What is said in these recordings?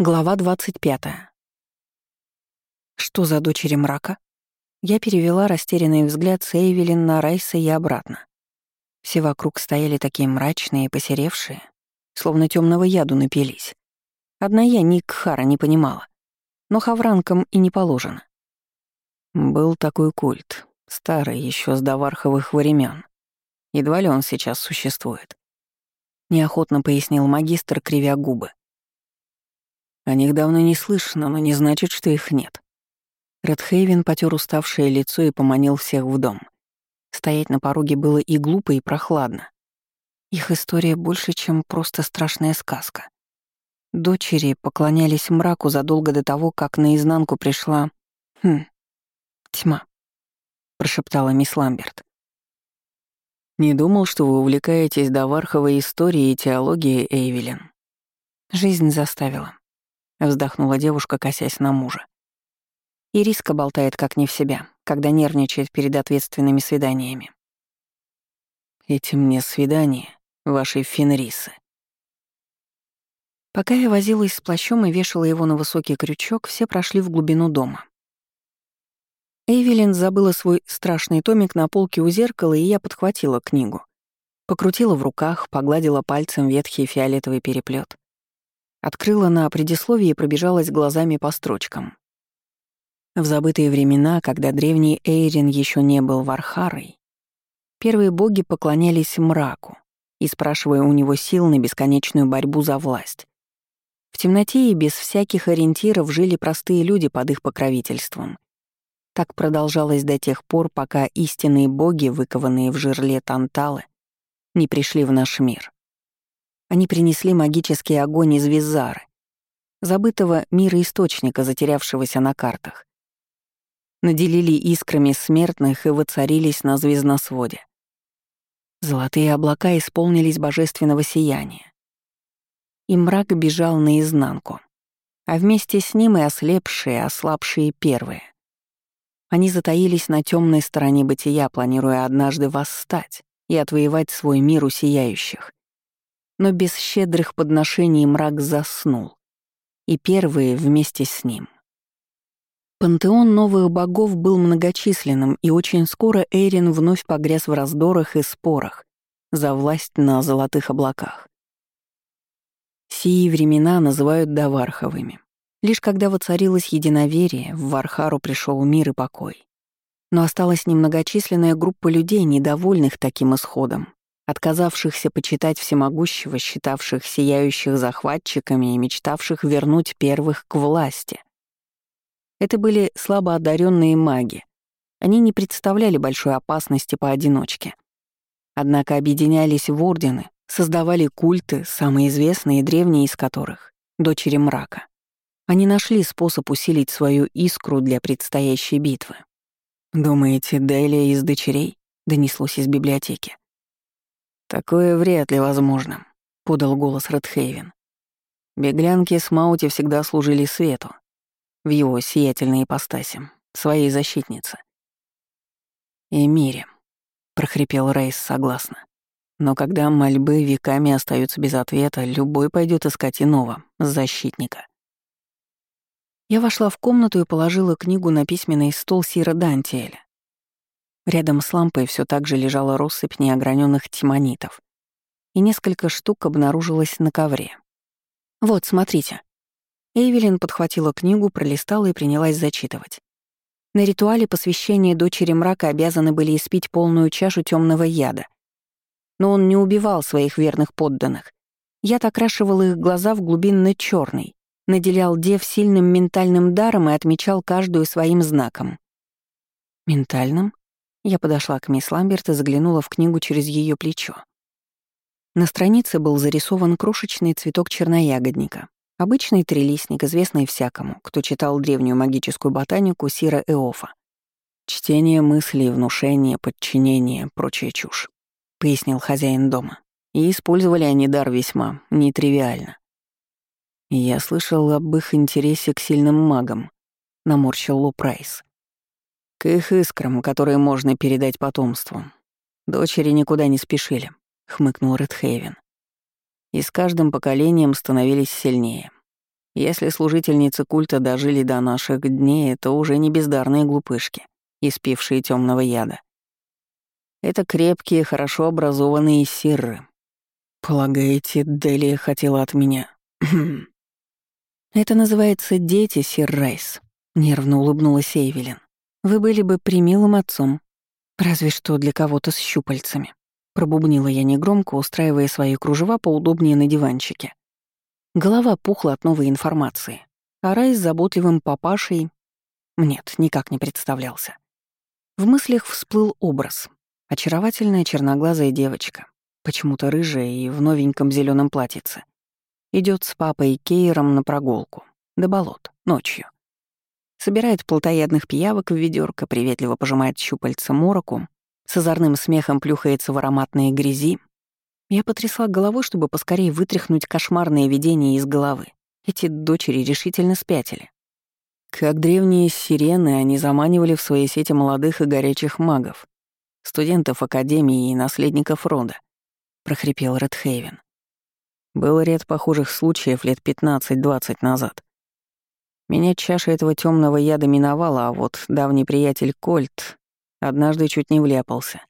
Глава 25. Что за дочери мрака? Я перевела растерянный взгляд с Эйвелин на Райса и обратно. Все вокруг стояли такие мрачные и посеревшие, словно темного яду напились. Одна я Ник Хара не понимала, но хавранкам и не положено. Был такой культ, старый еще с доварховых времен. Едва ли он сейчас существует. Неохотно пояснил магистр, кривя губы. О них давно не слышно, но не значит, что их нет. Редхейвен потер уставшее лицо и поманил всех в дом. Стоять на пороге было и глупо, и прохладно. Их история больше, чем просто страшная сказка. Дочери поклонялись мраку задолго до того, как наизнанку пришла... Хм... Тьма, — прошептала мисс Ламберт. «Не думал, что вы увлекаетесь доварховой историей и теологией, Эйвелин». Жизнь заставила. Вздохнула девушка, косясь на мужа. Ириска болтает как не в себя, когда нервничает перед ответственными свиданиями. Эти мне свидания, вашей Фенрисы. Пока я возилась с плащом и вешала его на высокий крючок, все прошли в глубину дома. Эйвелин забыла свой страшный томик на полке у зеркала, и я подхватила книгу. Покрутила в руках, погладила пальцем ветхий фиолетовый переплет. Открыла на предисловие и пробежалась глазами по строчкам. В забытые времена, когда древний Эйрин еще не был Вархарой, первые боги поклонялись мраку и спрашивая у него сил на бесконечную борьбу за власть. В темноте и без всяких ориентиров жили простые люди под их покровительством. Так продолжалось до тех пор, пока истинные боги, выкованные в жерле Танталы, не пришли в наш мир. Они принесли магический огонь из Визары, забытого мира источника, затерявшегося на картах. Наделили искрами смертных и воцарились на звездносводе. Золотые облака исполнились божественного сияния. И мрак бежал наизнанку, а вместе с ним и ослепшие, ослабшие первые. Они затаились на темной стороне бытия, планируя однажды восстать и отвоевать свой мир у сияющих но без щедрых подношений мрак заснул, и первые вместе с ним. Пантеон новых богов был многочисленным, и очень скоро Эрин вновь погряз в раздорах и спорах за власть на золотых облаках. Сии времена называют Даварховыми. Лишь когда воцарилось единоверие, в Вархару пришел мир и покой. Но осталась немногочисленная группа людей, недовольных таким исходом, отказавшихся почитать всемогущего, считавших сияющих захватчиками и мечтавших вернуть первых к власти. Это были слабо одаренные маги. Они не представляли большой опасности поодиночке. Однако объединялись в ордены, создавали культы, самые известные и древние из которых — дочери мрака. Они нашли способ усилить свою искру для предстоящей битвы. «Думаете, Делия из дочерей?» — донеслось из библиотеки. «Такое вряд ли возможно», — подал голос Редхейвен. Беглянки с Маути всегда служили свету, в его сиятельной ипостаси, своей защитнице. «И мире», — прохрипел Рейс согласно. «Но когда мольбы веками остаются без ответа, любой пойдет искать иного, защитника». Я вошла в комнату и положила книгу на письменный стол Сира Дантиэля. Рядом с лампой все так же лежала россыпь неограненных тимонитов, и несколько штук обнаружилось на ковре. «Вот, смотрите». Эйвелин подхватила книгу, пролистала и принялась зачитывать. На ритуале посвящения дочери мрака обязаны были испить полную чашу темного яда. Но он не убивал своих верных подданных. Яд окрашивал их глаза в глубинно черный наделял дев сильным ментальным даром и отмечал каждую своим знаком. «Ментальным?» Я подошла к мисс Ламберт и заглянула в книгу через ее плечо. На странице был зарисован крошечный цветок черноягодника, обычный трилистник, известный всякому, кто читал древнюю магическую ботанику Сира Эофа. «Чтение мыслей, внушение, подчинение, прочая чушь», — пояснил хозяин дома. И использовали они дар весьма нетривиально. «Я слышал об их интересе к сильным магам», — наморщил Лу Прайс. К их искрам, которые можно передать потомству. Дочери никуда не спешили, хмыкнул Редхейвен. И с каждым поколением становились сильнее. Если служительницы культа дожили до наших дней, это уже не бездарные глупышки, испившие темного яда. Это крепкие, хорошо образованные сирры. Полагаете, Делия хотела от меня? Это называется «дети, сир Райс», — нервно улыбнулась Эйвелин. «Вы были бы примилым отцом. Разве что для кого-то с щупальцами». Пробубнила я негромко, устраивая свои кружева поудобнее на диванчике. Голова пухла от новой информации, а Рай с заботливым папашей... Нет, никак не представлялся. В мыслях всплыл образ. Очаровательная черноглазая девочка, почему-то рыжая и в новеньком зеленом платьице. Идет с папой и Кейером на прогулку. До болот, ночью. Собирает плотоядных пиявок в ведерко, приветливо пожимает щупальца мороку, с озорным смехом плюхается в ароматные грязи, я потрясла головой, чтобы поскорее вытряхнуть кошмарные видения из головы. Эти дочери решительно спятили. Как древние сирены, они заманивали в свои сети молодых и горячих магов, студентов Академии и наследников рода, — прохрипел Редхейвен. Был ряд похожих случаев лет 15-20 назад. Меня чаша этого темного яда миновала, а вот давний приятель Кольт однажды чуть не вляпался.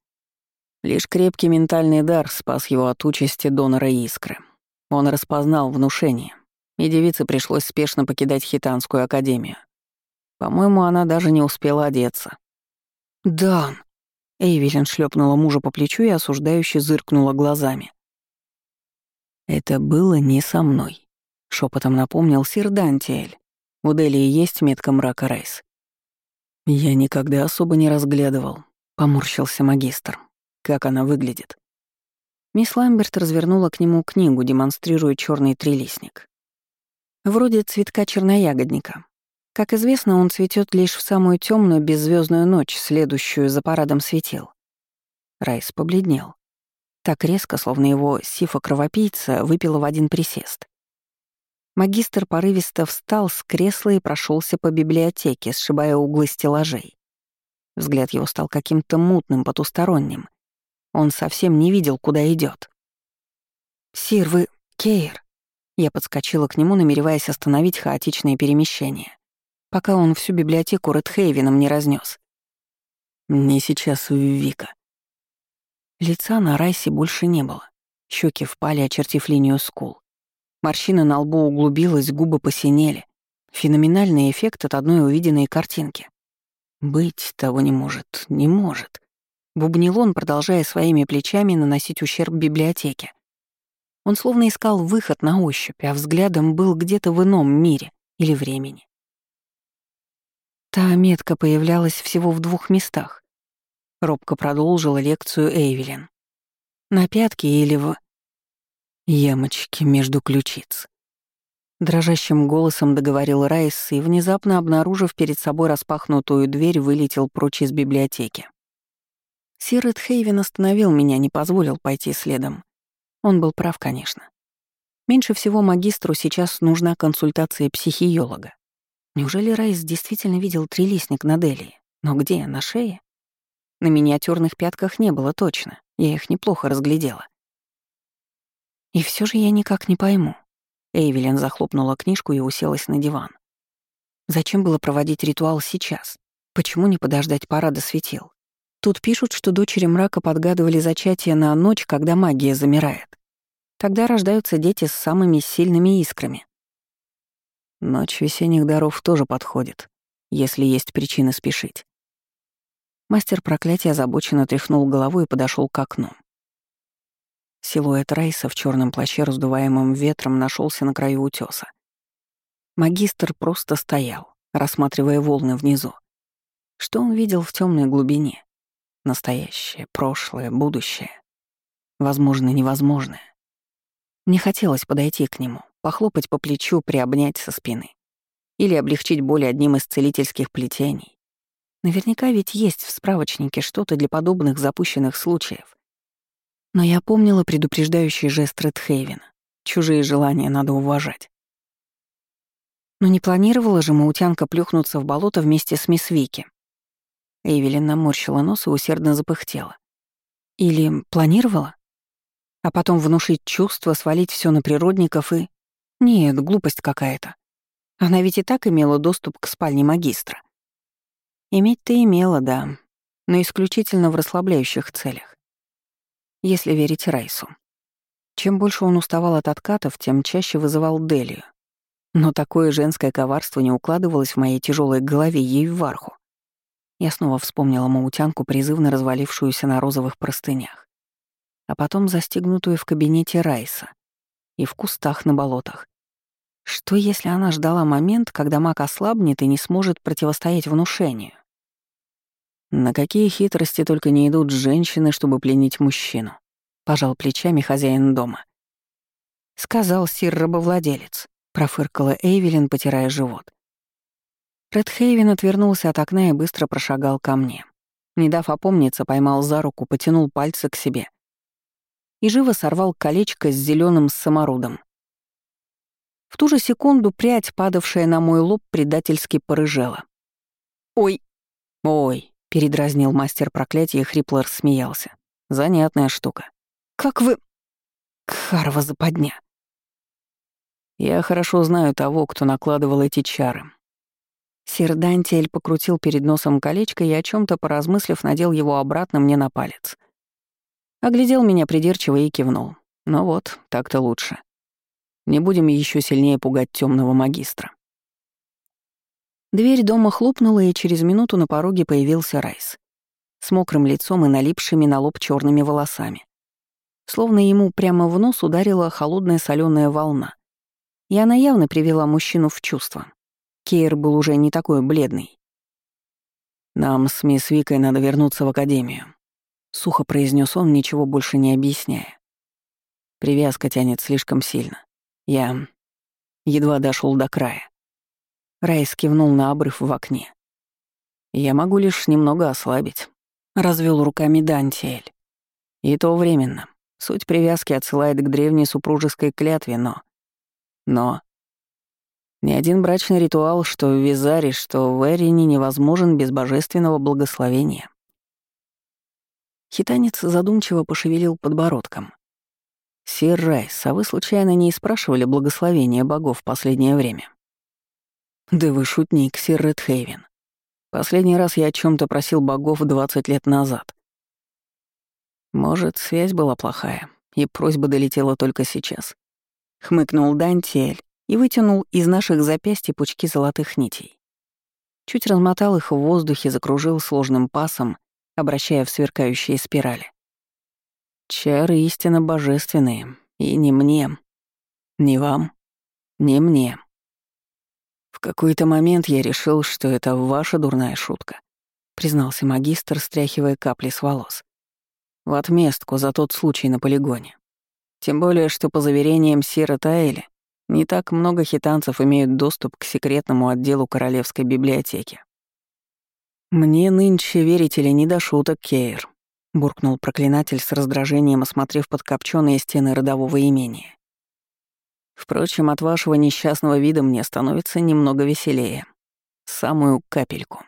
Лишь крепкий ментальный дар спас его от участи донора искры. Он распознал внушение, и девице пришлось спешно покидать Хитанскую академию. По-моему, она даже не успела одеться. «Дан!» Эйвелин шлепнула мужа по плечу и осуждающе зыркнула глазами. «Это было не со мной», — шепотом напомнил сир Дантиэль. «У Делии есть метка мрака Райс». «Я никогда особо не разглядывал», — поморщился магистр как она выглядит. Мисс Ламберт развернула к нему книгу, демонстрируя черный трилистник. Вроде цветка черноягодника. Как известно, он цветет лишь в самую темную беззвездную ночь, следующую за парадом светил. Райс побледнел. Так резко, словно его сифа-кровопийца выпила в один присест. Магистр порывисто встал с кресла и прошелся по библиотеке, сшибая углы стеллажей. Взгляд его стал каким-то мутным, потусторонним. Он совсем не видел, куда идет. «Сир, вы... Кейр!» Я подскочила к нему, намереваясь остановить хаотичные перемещения, пока он всю библиотеку Редхейвеном не разнес. «Мне сейчас Вика». Лица на Райсе больше не было. Щеки впали, очертив линию скул. Морщина на лбу углубилась, губы посинели. Феноменальный эффект от одной увиденной картинки. Быть того не может, не может. Бубнил он, продолжая своими плечами наносить ущерб библиотеке. Он словно искал выход на ощупь, а взглядом был где-то в ином мире или времени. Та метка появлялась всего в двух местах. Робко продолжила лекцию Эйвелин. На пятке или в... Ямочки между ключиц. Дрожащим голосом договорил Райс и, внезапно обнаружив перед собой распахнутую дверь, вылетел прочь из библиотеки. Сирет Хейвен остановил меня, не позволил пойти следом. Он был прав, конечно. Меньше всего магистру сейчас нужна консультация психиолога. Неужели Райс действительно видел трилистник на Делии? Но где, на шее? На миниатюрных пятках не было точно, я их неплохо разглядела. И все же я никак не пойму. Эйвелин захлопнула книжку и уселась на диван. Зачем было проводить ритуал сейчас? Почему не подождать парада светил? Тут пишут, что дочери мрака подгадывали зачатие на ночь, когда магия замирает. Тогда рождаются дети с самыми сильными искрами. Ночь весенних даров тоже подходит, если есть причины спешить. Мастер проклятия озабоченно тряхнул головой и подошел к окну. Силуэт Райса в черном плаще, раздуваемом ветром, нашелся на краю утеса. Магистр просто стоял, рассматривая волны внизу. Что он видел в темной глубине? Настоящее, прошлое, будущее. Возможно, невозможное. Мне хотелось подойти к нему, похлопать по плечу, приобнять со спины. Или облегчить боль одним из целительских плетений. Наверняка ведь есть в справочнике что-то для подобных запущенных случаев. Но я помнила предупреждающий жест Редхейвена. Чужие желания надо уважать. Но не планировала же маутянка плюхнуться в болото вместе с мисс Вики. Эвелин наморщила нос и усердно запыхтела. Или планировала? А потом внушить чувство, свалить все на природников и... Нет, глупость какая-то. Она ведь и так имела доступ к спальне магистра. Иметь-то имела, да, но исключительно в расслабляющих целях. Если верить Райсу. Чем больше он уставал от откатов, тем чаще вызывал Делию. Но такое женское коварство не укладывалось в моей тяжелой голове ей в варху. Я снова вспомнила маутянку, призывно развалившуюся на розовых простынях. А потом застегнутую в кабинете Райса. И в кустах на болотах. Что, если она ждала момент, когда маг ослабнет и не сможет противостоять внушению? На какие хитрости только не идут женщины, чтобы пленить мужчину пожал плечами хозяин дома. Сказал сир-рабовладелец, профыркала Эйвелин, потирая живот. Редхейвен отвернулся от окна и быстро прошагал ко мне. Не дав опомниться, поймал за руку, потянул пальцы к себе. И живо сорвал колечко с зеленым саморудом. В ту же секунду прядь, падавшая на мой лоб, предательски порыжела. «Ой!» «Ой!» — передразнил мастер проклятия, хрипло рассмеялся. «Занятная штука. Как вы... Харва западня. Я хорошо знаю того, кто накладывал эти чары. Сир Дантиэль покрутил перед носом колечко и, о чем то поразмыслив, надел его обратно мне на палец. Оглядел меня придирчиво и кивнул. Ну вот, так-то лучше. Не будем еще сильнее пугать темного магистра. Дверь дома хлопнула, и через минуту на пороге появился Райс. С мокрым лицом и налипшими на лоб черными волосами словно ему прямо в нос ударила холодная соленая волна. И она явно привела мужчину в чувство. Кейр был уже не такой бледный. «Нам с мисс Викой надо вернуться в академию», — сухо произнес он, ничего больше не объясняя. Привязка тянет слишком сильно. Я едва дошел до края. Райс кивнул на обрыв в окне. «Я могу лишь немного ослабить», — развел руками Дантиэль. «И то временно. Суть привязки отсылает к древней супружеской клятве, но... Но... Ни один брачный ритуал, что в Визаре, что в Эрине, невозможен без божественного благословения. Хитанец задумчиво пошевелил подбородком. «Сир Райс, а вы случайно не спрашивали благословения богов в последнее время?» «Да вы шутник, сир Редхейвен. Последний раз я о чем то просил богов 20 лет назад. Может, связь была плохая, и просьба долетела только сейчас. Хмыкнул Дантиэль и вытянул из наших запястий пучки золотых нитей. Чуть размотал их в воздухе, закружил сложным пасом, обращая в сверкающие спирали. Чары истинно божественные, и не мне, не вам, не мне. В какой-то момент я решил, что это ваша дурная шутка, признался магистр, стряхивая капли с волос в отместку за тот случай на полигоне. Тем более, что по заверениям Сира Таэли, не так много хитанцев имеют доступ к секретному отделу Королевской библиотеки. «Мне нынче, верите ли, не до шуток, Кейр», — буркнул проклинатель с раздражением, осмотрев подкопчённые стены родового имения. «Впрочем, от вашего несчастного вида мне становится немного веселее. Самую капельку».